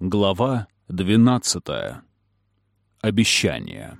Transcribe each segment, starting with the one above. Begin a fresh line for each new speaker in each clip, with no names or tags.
Глава 12. Обещание.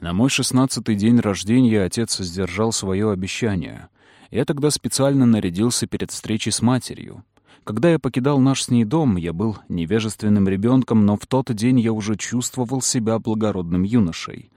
На мой шестнадцатый день рождения отец сдержал свое обещание. Я тогда специально нарядился перед встречей с матерью. Когда я покидал наш с ней дом, я был невежественным ребенком, но в тот день я уже чувствовал себя благородным юношей.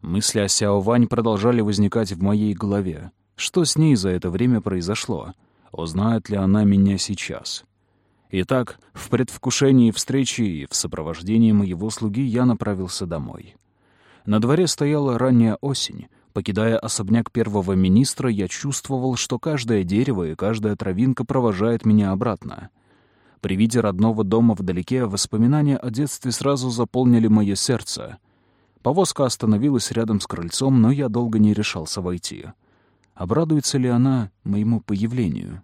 Мысли о Сяо Вань продолжали возникать в моей голове. Что с ней за это время произошло? Узнает ли она меня сейчас? Итак, в предвкушении встречи и в сопровождении моего слуги я направился домой. На дворе стояла ранняя осень. Покидая особняк первого министра, я чувствовал, что каждое дерево и каждая травинка провожает меня обратно. При виде родного дома вдалеке воспоминания о детстве сразу заполнили мое сердце. Повозка остановилась рядом с крыльцом, но я долго не решался войти. Обрадуется ли она моему появлению?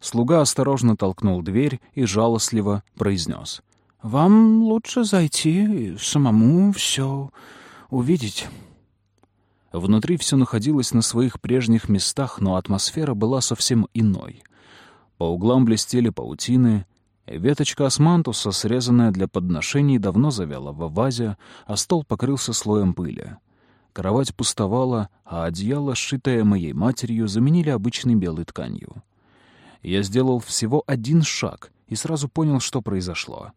Слуга осторожно толкнул дверь и жалостливо произнес. «Вам лучше зайти и самому все увидеть». Внутри все находилось на своих прежних местах, но атмосфера была совсем иной. По углам блестели паутины, веточка османтуса, срезанная для подношений, давно завяла в вазе, а стол покрылся слоем пыли. Кровать пустовала, а одеяло, сшитое моей матерью, заменили обычной белой тканью. Я сделал всего один шаг и сразу понял, что произошло.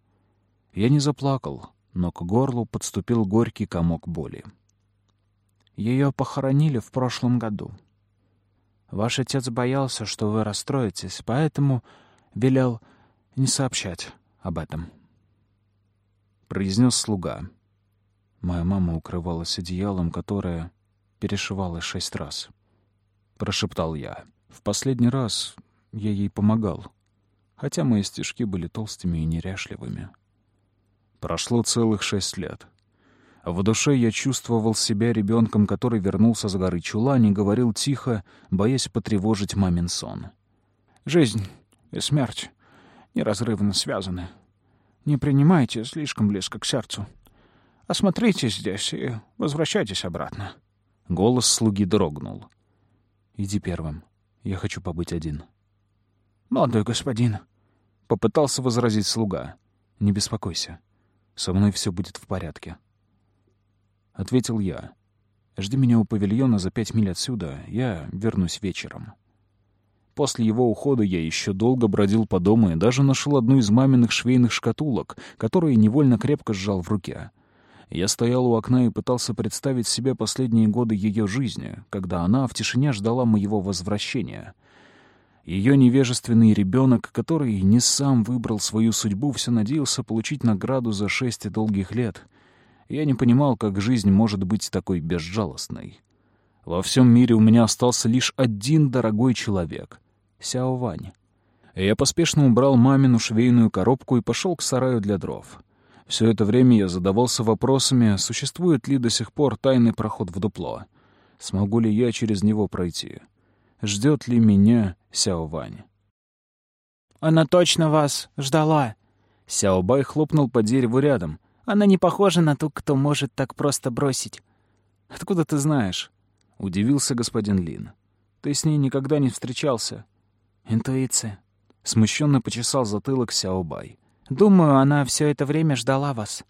Я не заплакал, но к горлу подступил горький комок боли. Ее похоронили в прошлом году. Ваш отец боялся, что вы расстроитесь, поэтому велел не сообщать об этом. Произнес слуга. Моя мама укрывалась одеялом, которое перешивалось шесть раз. Прошептал я. В последний раз я ей помогал, хотя мои стишки были толстыми и неряшливыми. Прошло целых шесть лет. В душе я чувствовал себя ребенком, который вернулся с горы Чулань и говорил тихо, боясь потревожить мамин сон. «Жизнь и смерть неразрывно связаны. Не принимайте слишком близко к сердцу. Осмотритесь здесь и возвращайтесь обратно». Голос слуги дрогнул. «Иди первым. Я хочу побыть один». «Молодой господин», — попытался возразить слуга. «Не беспокойся. Со мной все будет в порядке». Ответил я. «Жди меня у павильона за пять миль отсюда. Я вернусь вечером». После его ухода я еще долго бродил по дому и даже нашел одну из маминых швейных шкатулок, которую невольно крепко сжал в руке. Я стоял у окна и пытался представить себе последние годы ее жизни, когда она в тишине ждала моего возвращения — ее невежественный ребенок, который не сам выбрал свою судьбу, все надеялся получить награду за шесть долгих лет. Я не понимал, как жизнь может быть такой безжалостной. Во всем мире у меня остался лишь один дорогой человек — Сяо Вань. Я поспешно убрал мамину швейную коробку и пошел к сараю для дров. Все это время я задавался вопросами, существует ли до сих пор тайный проход в дупло. Смогу ли я через него пройти? Ждет ли меня Сяо Вань.
«Она точно вас ждала!»
Сяо Бай хлопнул по дереву рядом.
«Она не похожа на ту, кто может так просто бросить».
«Откуда ты знаешь?» — удивился господин Лин. «Ты с ней никогда не встречался».
«Интуиция».
Смущенно почесал затылок Сяо Бай.
«Думаю, она все это время ждала вас».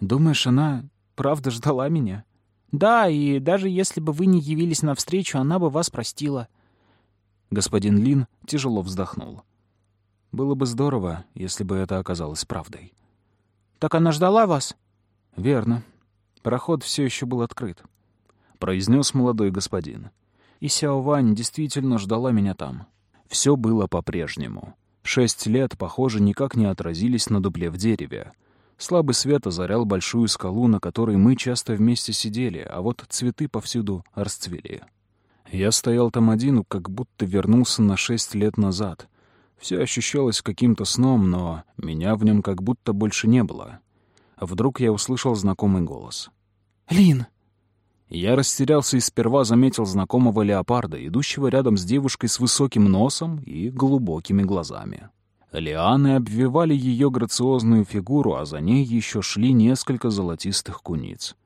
«Думаешь, она правда ждала меня?»
«Да, и даже если бы вы не явились навстречу, она бы вас простила».
Господин Лин тяжело вздохнул. Было бы здорово, если бы это оказалось правдой.
«Так она ждала вас?»
«Верно. Проход все еще был открыт», — произнес молодой господин. И Сяо Вань действительно ждала меня там. Все было по-прежнему. Шесть лет, похоже, никак не отразились на дупле в дереве. Слабый свет озарял большую скалу, на которой мы часто вместе сидели, а вот цветы повсюду расцвели. Я стоял там один, как будто вернулся на шесть лет назад. Все ощущалось каким-то сном, но меня в нем как будто больше не было. Вдруг я услышал знакомый голос.
«Лин!»
Я растерялся и сперва заметил знакомого леопарда, идущего рядом с девушкой с высоким носом и глубокими глазами. Лианы обвивали ее грациозную фигуру, а за ней еще шли несколько золотистых куниц.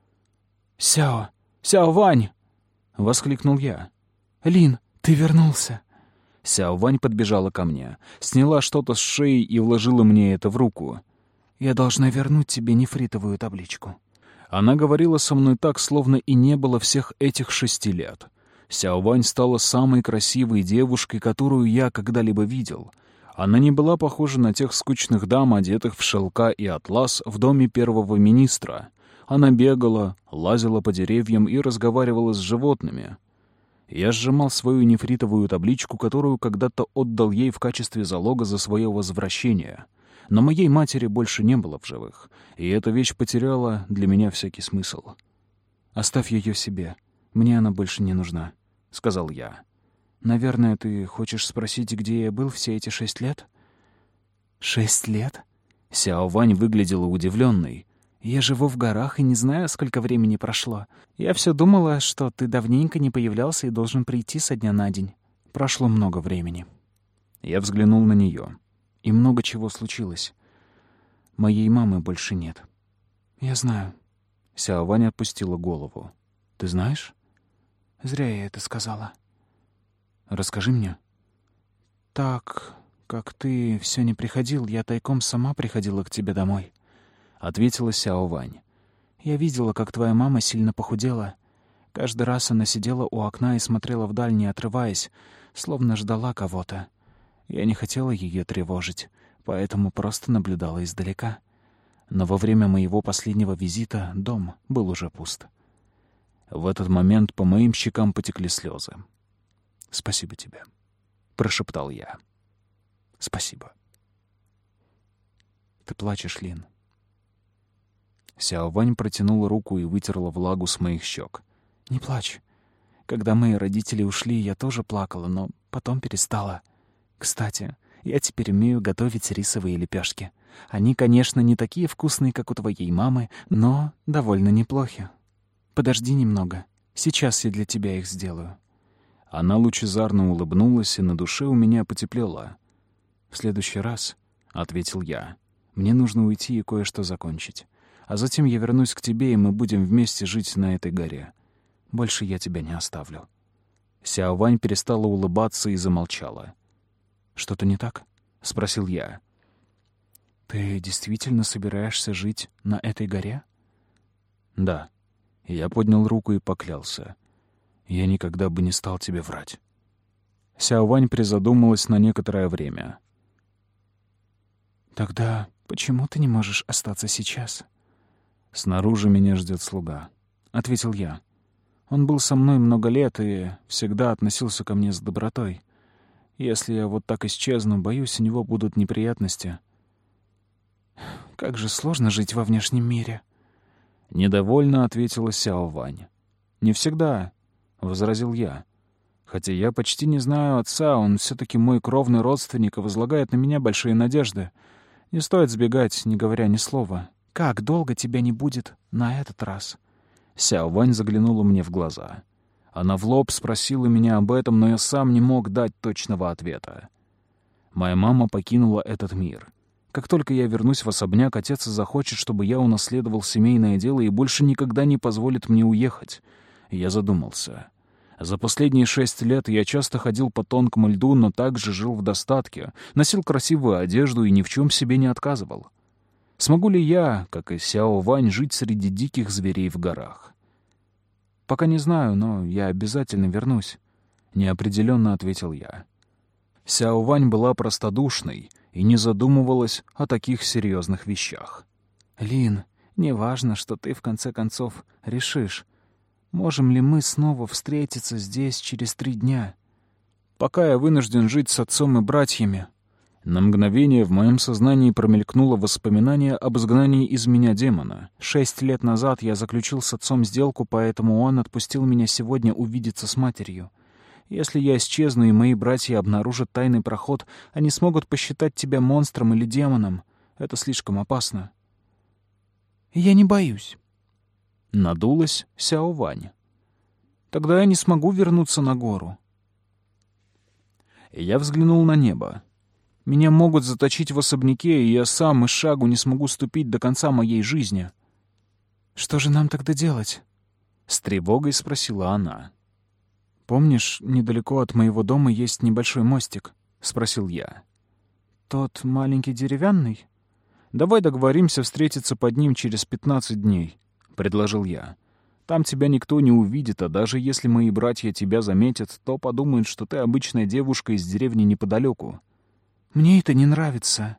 «Сяо! Сяо Вань!» — воскликнул я. «Лин, ты вернулся!»
Сяо Вань подбежала ко мне, сняла что-то с шеи и вложила мне это в руку.
«Я должна вернуть тебе нефритовую табличку».
Она говорила со мной так, словно и не было всех этих шести лет. Сяо Вань стала самой красивой девушкой, которую я когда-либо видел. Она не была похожа на тех скучных дам, одетых в шелка и атлас в доме первого министра. Она бегала, лазила по деревьям и разговаривала с животными. Я сжимал свою нефритовую табличку, которую когда-то отдал ей в качестве залога за свое возвращение. Но моей матери больше не было в живых, и эта вещь потеряла для меня всякий смысл.
«Оставь ее себе. Мне она больше не нужна», — сказал я. «Наверное, ты хочешь спросить, где я был все эти шесть лет?» «Шесть лет?»
Сяо Вань выглядела удивленной.
Я живу в горах и не знаю, сколько времени прошло. Я все думала, что ты давненько не появлялся и должен прийти со дня на день. Прошло много времени.
Я взглянул на нее.
И много чего случилось. Моей мамы больше нет. Я знаю.
Сяо Ваня отпустила голову.
Ты знаешь? Зря я это сказала.
Расскажи мне.
Так, как ты все не приходил, я тайком сама приходила к тебе домой.
— ответила Сяо Вань.
«Я видела, как твоя мама сильно похудела. Каждый раз она сидела у окна и смотрела вдаль, не отрываясь, словно ждала кого-то. Я не хотела ее тревожить, поэтому просто наблюдала издалека. Но во время моего последнего визита дом был уже пуст.
В этот момент по моим щекам потекли слезы. «Спасибо тебе», — прошептал я. «Спасибо».
«Ты плачешь, Лин»,
Сяо Вань протянула руку и вытерла влагу с моих щек.
«Не плачь. Когда мои родители ушли, я тоже плакала, но потом перестала. Кстати, я теперь умею готовить рисовые лепешки. Они, конечно, не такие вкусные, как у твоей мамы, но довольно неплохи. Подожди немного. Сейчас я для тебя их сделаю».
Она лучезарно улыбнулась, и на душе у меня потеплело.
«В следующий раз», — ответил я, — «мне нужно уйти и кое-что закончить а затем я вернусь к тебе, и мы будем вместе жить на этой горе. Больше я тебя не оставлю».
Сяо Вань перестала улыбаться и замолчала.
«Что-то не так?» — спросил я. «Ты действительно собираешься жить на этой горе?»
«Да». Я поднял руку и поклялся. «Я никогда бы не стал тебе врать». Сяо Вань призадумалась на некоторое время.
«Тогда почему ты не можешь остаться сейчас?»
«Снаружи меня ждет слуга», —
ответил я. Он был со мной много лет и всегда относился ко мне с добротой. Если я вот так исчезну, боюсь, у него будут неприятности. Как же сложно жить во внешнем мире.
Недовольно ответила Сяо Вань. «Не всегда», — возразил я. «Хотя я почти не знаю отца, он все таки мой кровный родственник и возлагает на меня большие надежды. Не стоит сбегать, не говоря ни слова.
Как долго тебя не будет на этот раз?»
Сяо Вань заглянула мне в глаза. Она в лоб спросила меня об этом, но я сам не мог дать точного ответа. Моя мама покинула этот мир. Как только я вернусь в особняк, отец захочет, чтобы я унаследовал семейное дело и больше никогда не позволит мне уехать. Я задумался. За последние шесть лет я часто ходил по тонкому льду, но также жил в достатке, носил красивую одежду и ни в чем себе не отказывал. Смогу ли я, как и Сяо Вань, жить среди диких зверей в горах? Пока не знаю, но я обязательно вернусь, неопределенно ответил я. Сяо Вань была простодушной и не задумывалась о таких серьезных вещах.
Лин, не важно, что ты в конце концов решишь, можем ли мы снова встретиться здесь через три дня.
Пока я вынужден жить с отцом и братьями, на мгновение в моем сознании промелькнуло воспоминание об изгнании из меня демона.
Шесть лет назад я заключил с отцом сделку, поэтому он отпустил меня сегодня увидеться с матерью. Если я исчезну, и мои братья обнаружат тайный проход, они смогут посчитать тебя монстром или демоном. Это слишком опасно. Я не боюсь.
Надулась Сяо Вань.
Тогда я не смогу вернуться на гору.
Я взглянул на небо. Меня могут заточить в особняке, и я сам и шагу не смогу ступить до конца моей жизни.
Что же нам тогда делать?
С тревогой спросила она.
«Помнишь, недалеко от моего дома есть небольшой мостик?» — спросил я. «Тот маленький деревянный?»
«Давай договоримся встретиться под ним через пятнадцать дней», — предложил я. «Там тебя никто не увидит, а даже если мои братья тебя заметят, то подумают, что ты обычная девушка из деревни неподалеку».
«Мне это не нравится».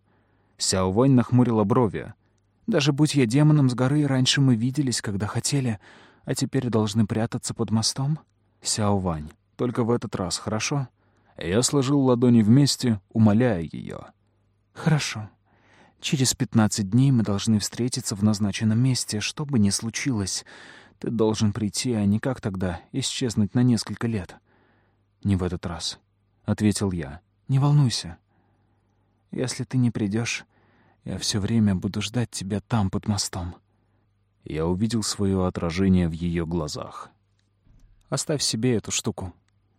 Сяо Вань нахмурила брови.
«Даже будь я демоном с горы, раньше мы виделись, когда хотели, а теперь должны прятаться под мостом?»
«Сяо Вань, только в этот раз, хорошо?» Я сложил ладони вместе, умоляя ее.
«Хорошо. Через пятнадцать дней мы должны встретиться в назначенном месте, что бы ни случилось. Ты должен прийти, а не как тогда исчезнуть на несколько лет».
«Не в этот раз», — ответил я.
«Не волнуйся. Если ты не придешь, я все время буду ждать тебя там, под мостом».
Я увидел свое отражение в ее глазах.
«Оставь себе эту штуку».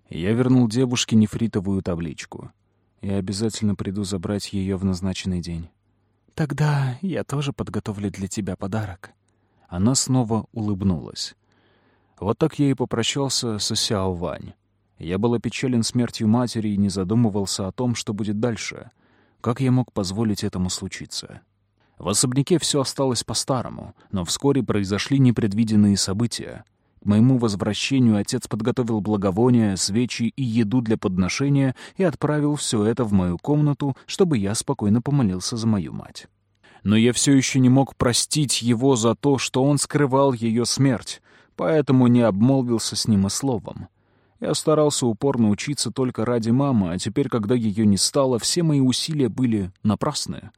Я вернул девушке нефритовую табличку. Я обязательно приду забрать ее в назначенный день.
«Тогда я тоже подготовлю для тебя подарок».
Она снова улыбнулась. Вот так я и попрощался со Сяо Вань. Я был опечален смертью матери и не задумывался о том, что будет дальше. Как я мог позволить этому случиться? В особняке все осталось по-старому, но вскоре произошли непредвиденные события — к моему возвращению отец подготовил благовония, свечи и еду для подношения и отправил все это в мою комнату, чтобы я спокойно помолился за мою мать. Но я все еще не мог простить его за то, что он скрывал ее смерть, поэтому не обмолвился с ним и словом. Я старался упорно учиться только ради мамы, а теперь, когда ее не стало, все мои усилия были напрасны.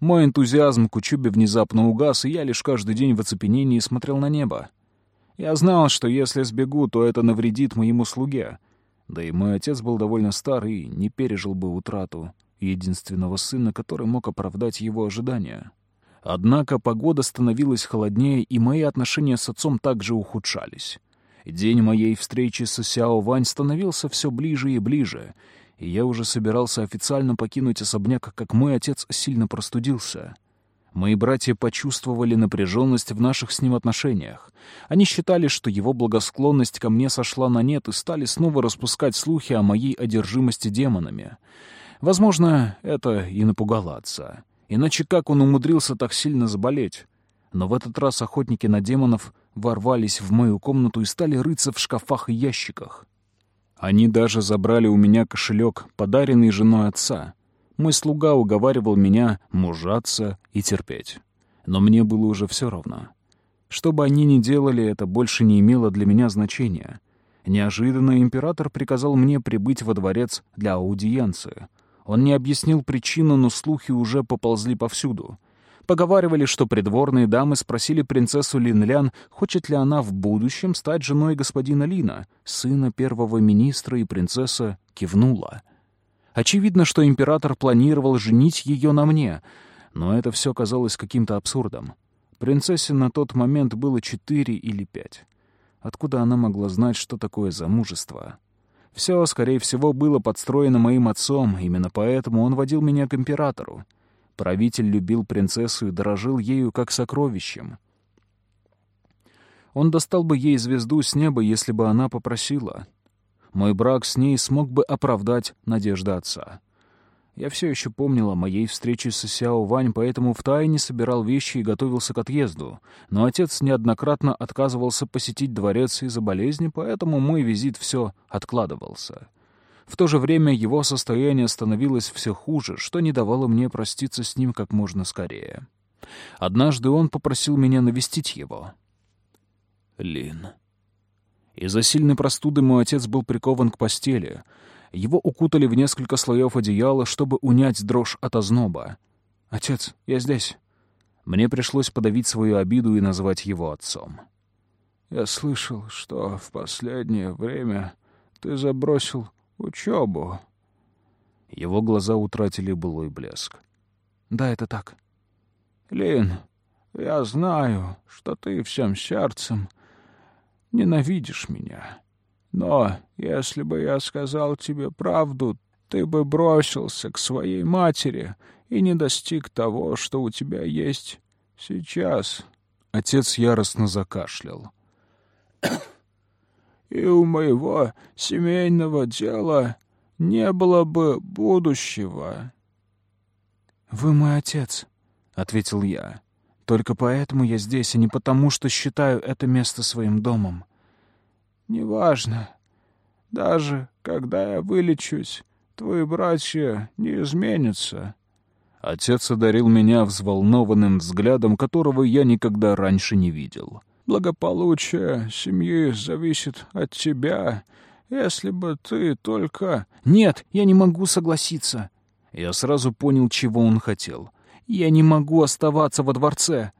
Мой энтузиазм к учебе внезапно угас, и я лишь каждый день в оцепенении смотрел на небо. Я знал, что если сбегу, то это навредит моему слуге. Да и мой отец был довольно стар и не пережил бы утрату единственного сына, который мог оправдать его ожидания. Однако погода становилась холоднее, и мои отношения с отцом также ухудшались. День моей встречи с Сяо Вань становился все ближе и ближе, и я уже собирался официально покинуть особняк, как мой отец сильно простудился — Мои братья почувствовали напряженность в наших с ним отношениях. Они считали, что его благосклонность ко мне сошла на нет и стали снова распускать слухи о моей одержимости демонами. Возможно, это и напугало отца. Иначе как он умудрился так сильно заболеть? Но в этот раз охотники на демонов ворвались в мою комнату и стали рыться в шкафах и ящиках. Они даже забрали у меня кошелек, подаренный женой отца — мой слуга уговаривал меня мужаться и терпеть. Но мне было уже все равно. Что бы они ни делали, это больше не имело для меня значения. Неожиданно император приказал мне прибыть во дворец для аудиенции. Он не объяснил причину, но слухи уже поползли повсюду. Поговаривали, что придворные дамы спросили принцессу Линлян, хочет ли она в будущем стать женой господина Лина, сына первого министра, и принцесса кивнула. Очевидно, что император планировал женить ее на мне, но это все казалось каким-то абсурдом. Принцессе на тот момент было четыре или пять. Откуда она могла знать, что такое замужество? Все, скорее всего, было подстроено моим отцом, именно поэтому он водил меня к императору. Правитель любил принцессу и дорожил ею как сокровищем. Он достал бы ей звезду с неба, если бы она попросила — мой брак с ней смог бы оправдать надежды отца. Я все еще помнил о моей встрече с Сяо Вань, поэтому втайне собирал вещи и готовился к отъезду. Но отец неоднократно отказывался посетить дворец из-за болезни, поэтому мой визит все откладывался. В то же время его состояние становилось все хуже, что не давало мне проститься с ним как можно скорее. Однажды он попросил меня навестить его. «Лин, из-за сильной простуды мой отец был прикован к постели. Его укутали в несколько слоев одеяла, чтобы унять дрожь от озноба. «Отец, я здесь». Мне пришлось подавить свою обиду и назвать его отцом. «Я слышал, что в последнее время ты забросил учебу». Его глаза утратили былой блеск. «Да, это так». «Лин, я знаю, что ты всем сердцем ненавидишь меня. Но если бы я сказал тебе правду, ты бы бросился к своей матери и не достиг того, что у тебя есть сейчас». Отец яростно закашлял.
И у моего семейного дела не было бы будущего».
«Вы мой отец», — ответил я. «Только поэтому я здесь, а не потому, что считаю это место своим домом».
«Неважно. Даже когда я вылечусь, твои братья не изменятся».
Отец одарил меня взволнованным взглядом, которого я никогда раньше не видел.
«Благополучие семьи зависит от тебя. Если бы ты только...»
«Нет, я не могу согласиться».
Я сразу понял, чего он хотел.
«Я не могу оставаться во дворце».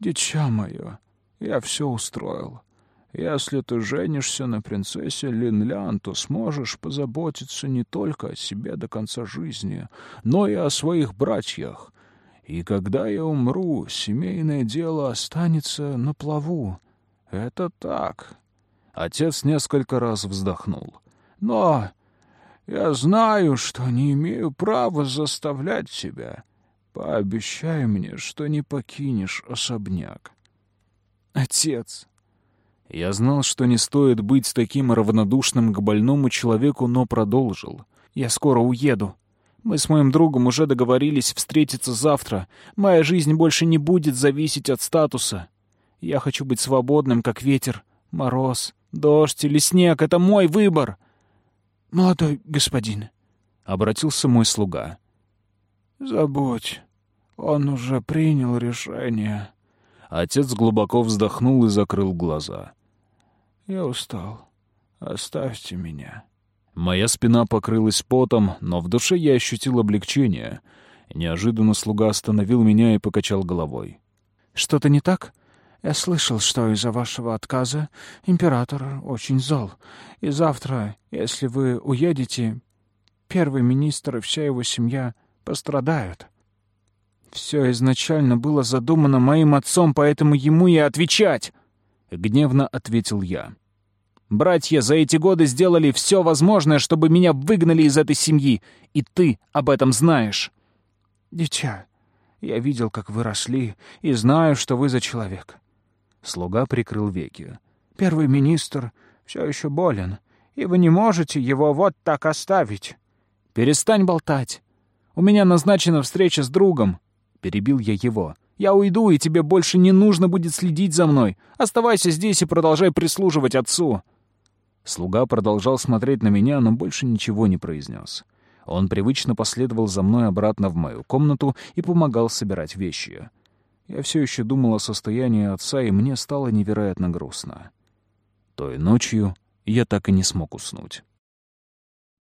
«Дитя мое, я все устроил. Если ты женишься на принцессе Линлян, то сможешь позаботиться не только о себе до конца жизни, но и о своих братьях. И когда я умру, семейное дело останется на плаву. Это так.
Отец несколько раз вздохнул.
Но я знаю, что не имею права заставлять тебя. Пообещай мне, что не покинешь особняк.
Отец,
я знал, что не стоит быть таким равнодушным к больному человеку, но продолжил.
«Я скоро уеду. Мы с моим другом уже договорились встретиться завтра. Моя жизнь больше не будет зависеть от статуса. Я хочу быть свободным, как ветер, мороз, дождь или снег. Это мой выбор!» «Молодой господин», — обратился мой слуга.
«Забудь. Он уже принял решение».
Отец глубоко вздохнул и закрыл глаза.
«Я устал. Оставьте меня».
Моя спина покрылась потом, но в душе я ощутил облегчение. Неожиданно слуга остановил меня и покачал головой.
«Что-то не так? Я слышал, что из-за вашего отказа император очень зол. И завтра, если вы уедете, первый министр и вся его семья пострадают». Все изначально было задумано моим отцом, поэтому ему и отвечать. Гневно ответил я. Братья за эти годы сделали все возможное, чтобы меня выгнали из этой семьи, и ты об этом знаешь. Дитя, я видел, как вы росли, и знаю, что вы за человек. Слуга прикрыл веки. Первый министр все еще болен, и вы не можете его вот так оставить. Перестань болтать. У меня назначена встреча с другом, Перебил я его. «Я уйду, и тебе больше не нужно будет следить за мной. Оставайся здесь и продолжай прислуживать отцу». Слуга продолжал смотреть на меня, но больше ничего не произнес. Он привычно последовал за мной обратно в мою комнату и помогал собирать вещи. Я все еще думал о состоянии отца, и мне стало невероятно грустно. Той ночью я так и не смог уснуть.